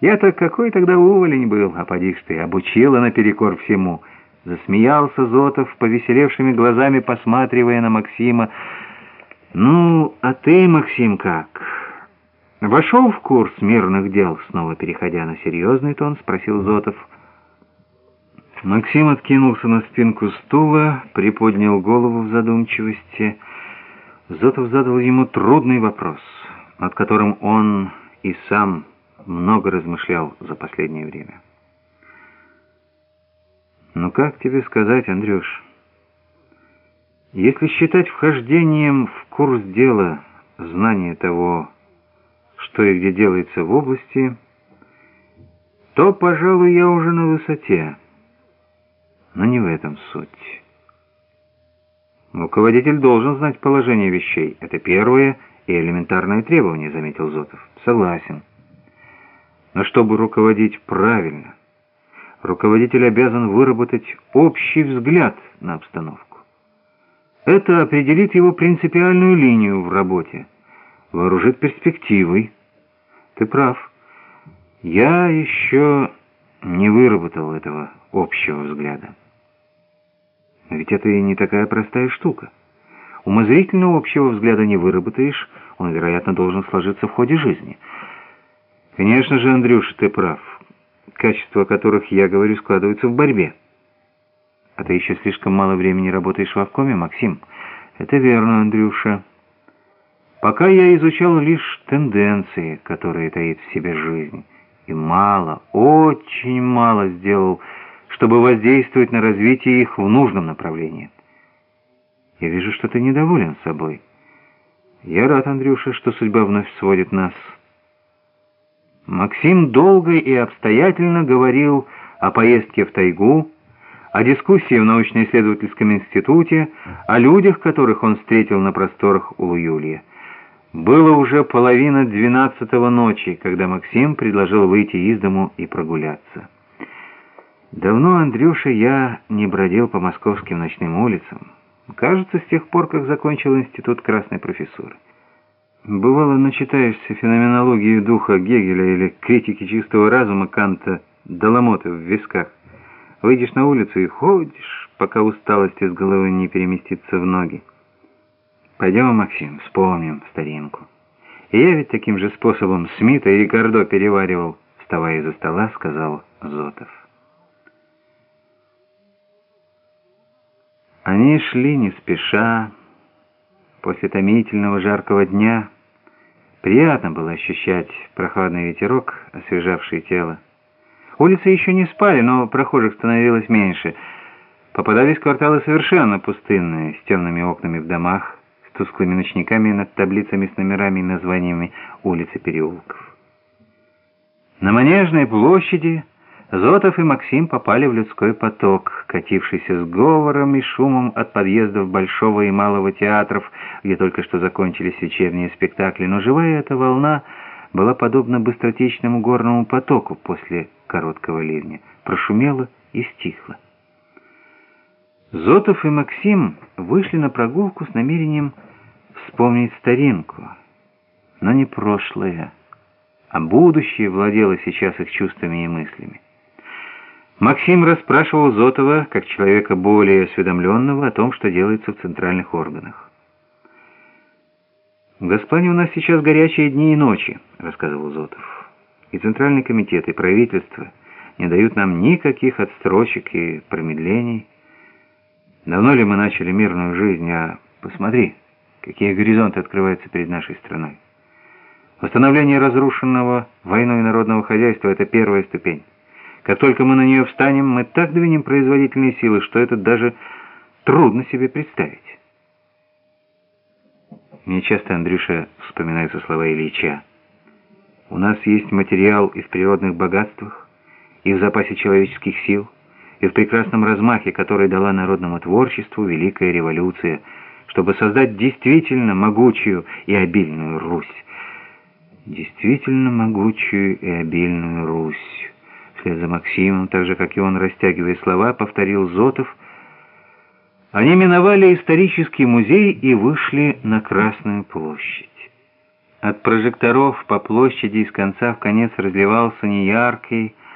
Я-то какой тогда уволень был, а поди ж ты, обучила наперекор всему». Засмеялся Зотов, повеселевшими глазами посматривая на Максима. «Ну, а ты, Максим, как?» «Вошел в курс мирных дел?» Снова переходя на серьезный тон, спросил Зотов. Максим откинулся на спинку стула, приподнял голову в задумчивости. Зотов задал ему трудный вопрос, над которым он и сам много размышлял за последнее время. «Ну как тебе сказать, Андрюш? Если считать вхождением в курс дела знание того, что и где делается в области, то, пожалуй, я уже на высоте. Но не в этом суть. Руководитель должен знать положение вещей. Это первое и элементарное требование, заметил Зотов. Согласен. Но чтобы руководить правильно, руководитель обязан выработать общий взгляд на обстановку. Это определит его принципиальную линию в работе, вооружит перспективой. Ты прав. Я еще не выработал этого общего взгляда. Ведь это и не такая простая штука. Умозрительного общего взгляда не выработаешь, он, вероятно, должен сложиться в ходе жизни. Конечно же, Андрюша, ты прав качества которых я говорю складываются в борьбе. А ты еще слишком мало времени работаешь в Авкоме, Максим. Это верно, Андрюша. Пока я изучал лишь тенденции, которые таит в себе жизнь. И мало, очень мало сделал, чтобы воздействовать на развитие их в нужном направлении. Я вижу, что ты недоволен собой. Я рад, Андрюша, что судьба вновь сводит нас Максим долго и обстоятельно говорил о поездке в тайгу, о дискуссии в научно-исследовательском институте, о людях, которых он встретил на просторах Улу-Юлия. Было уже половина двенадцатого ночи, когда Максим предложил выйти из дому и прогуляться. Давно, Андрюша, я не бродил по московским ночным улицам. Кажется, с тех пор, как закончил институт красной профессуры. Бывало, начитаешься феноменологии духа Гегеля или критики чистого разума Канта Доломота в висках. Выйдешь на улицу и ходишь, пока усталость из головы не переместится в ноги. Пойдем, Максим, вспомним старинку. И я ведь таким же способом Смита и Рикардо переваривал, вставая из-за стола, сказал Зотов. Они шли не спеша, после томительного жаркого дня, Приятно было ощущать прохладный ветерок, освежавший тело. Улицы еще не спали, но прохожих становилось меньше. Попадались кварталы совершенно пустынные, с темными окнами в домах, с тусклыми ночниками над таблицами с номерами и названиями улиц и переулков. На Манежной площади Зотов и Максим попали в людской поток, катившийся с говором и шумом от подъездов Большого и Малого театров, где только что закончились вечерние спектакли, но живая эта волна была подобна быстротечному горному потоку после короткого ливня, прошумела и стихла. Зотов и Максим вышли на прогулку с намерением вспомнить старинку, но не прошлое, а будущее владело сейчас их чувствами и мыслями. Максим расспрашивал Зотова, как человека более осведомленного, о том, что делается в центральных органах. «В Госплане у нас сейчас горячие дни и ночи», — рассказывал Зотов. «И Центральный комитет, и правительство не дают нам никаких отстрочек и промедлений. Давно ли мы начали мирную жизнь, а посмотри, какие горизонты открываются перед нашей страной. Восстановление разрушенного войной народного хозяйства — это первая ступень». Как только мы на нее встанем, мы так двинем производительные силы, что это даже трудно себе представить. Мне часто, Андрюша, вспоминаются слова Ильича. У нас есть материал и в природных богатствах, и в запасе человеческих сил, и в прекрасном размахе, который дала народному творчеству Великая Революция, чтобы создать действительно могучую и обильную Русь. Действительно могучую и обильную Русь вслед за Максимом, так же, как и он, растягивая слова, повторил Зотов. Они миновали исторический музей и вышли на Красную площадь. От прожекторов по площади из конца в конец разливался неяркий,